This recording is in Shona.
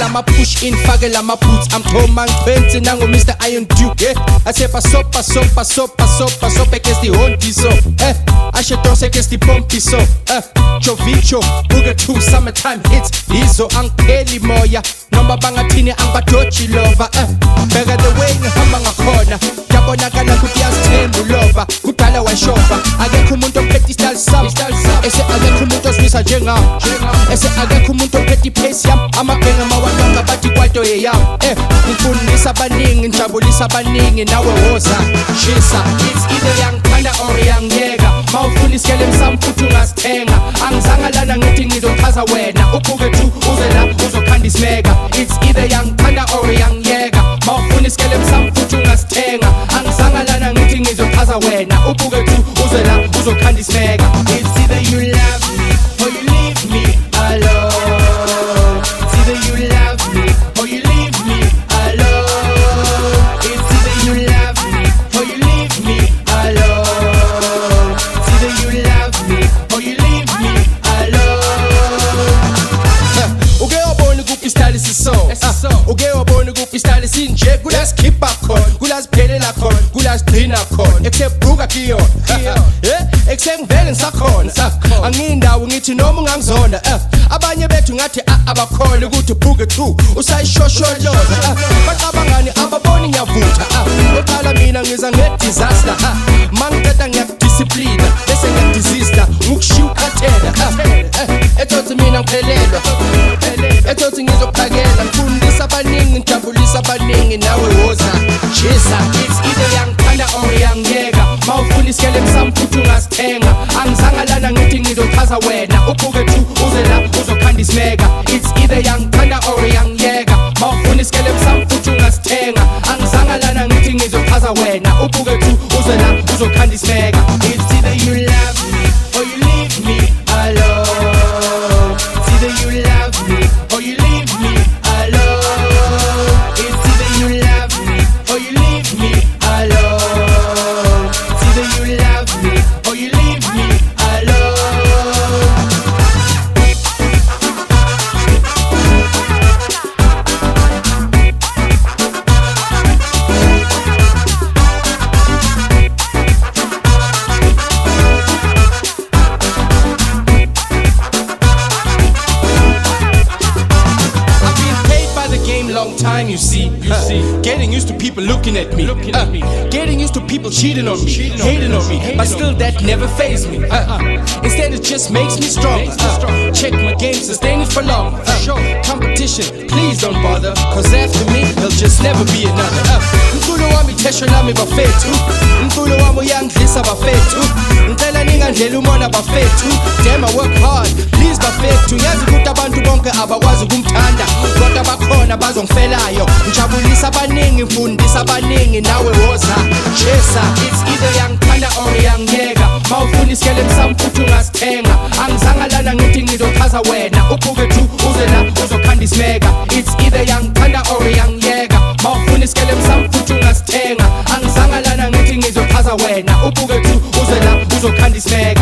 fakela ma push in fakela ma boots I'm home man fancy nango Mr Iron Duke eh I say pa so pa so pa so pa so pa so pa que eh I say to say que pompi so eh Jovicho buga two summertime hits Izo ang peli moya Noma bangatini ang badochi lover eh Bega the way ni hamba ngakona Yabona gana kutiasi tembu lover Kutala wa shoka ese akekho umuntu osilwisa njengam ese akekho umuntu oqeda iphesi yam amabhenga mawadonga bathi kwato yeyam eh ngifundisa abaningi ngijabulisa abaningi nawe woza shisa it's either yangithanda or yangiyeka mawufuna isikele msami futhi ungasithenga angizanga lana ngithi ngizochaza wena ubuke tu uze la uzokhanda isimeka it's either yangithanda or yangiyeka mawufuna isikele msami futhi ungasithenga angizanga lana ngithi ngizochaza wena ubuke tu uze la uzokhanda isimeka ungaboni kufistyle sinje kulasikhipha khona kulasiphelela khona kulasigcina khona ekusebhruka kuyona um ekusengivele ngisakhona angiyindawo ngithi noma ungangizonda um abanye bethu ngathi abakhole ukuthi bhuke t usayishosholoza bacabangani ababoni ngiyavutha oqala mina ngiza ngedisaster ma ngiqeda ngiyakudisciplina bese ngiyakudisista ngukushiya ukhathela ethothi mina ngiphelelwa ethothi ngizokuphakela kusasa wena uquke tu uze la uzokhanda isimeka its either young thanda or young yeka ma ufuna isikele msam futhi ungasithenga angizanga lana ngithi ngizokhaza wena uquke tu uze la uzokhanda isimeka its either you love used to people looking at me. Uh, getting used to people cheating on me, hating on me. But still, that never fazed me. Uh, uh, instead, it just makes me stronger. Uh, check my game, sustain it for long. Uh, competition, please don't bother. Cause after me, there'll just never be another. Uh, mculo wami thesho nami bafethu mculo wami uyangidlisa bafethu ngicela ningandlela umona bafethu dema work hard please bafethu ngiyazi ukuthi abantu bonke abakwazi abantwana bazongifelayo ngijabulisa abaningi ngifundisa abaningi nawe woza jesa either yangithanda or yangiyeka ma ufuna isikele msami futhi ungasithenga angizanga lana ngithi ngizochaza wena uquke t uze la uzokhanda isibeka its either yangithanda or yangiyeka ma ufuna isikele msami futhi ungasithenga angizanga lana ngithi ngizochaza wena uquke t uze la uzokhanda isibeka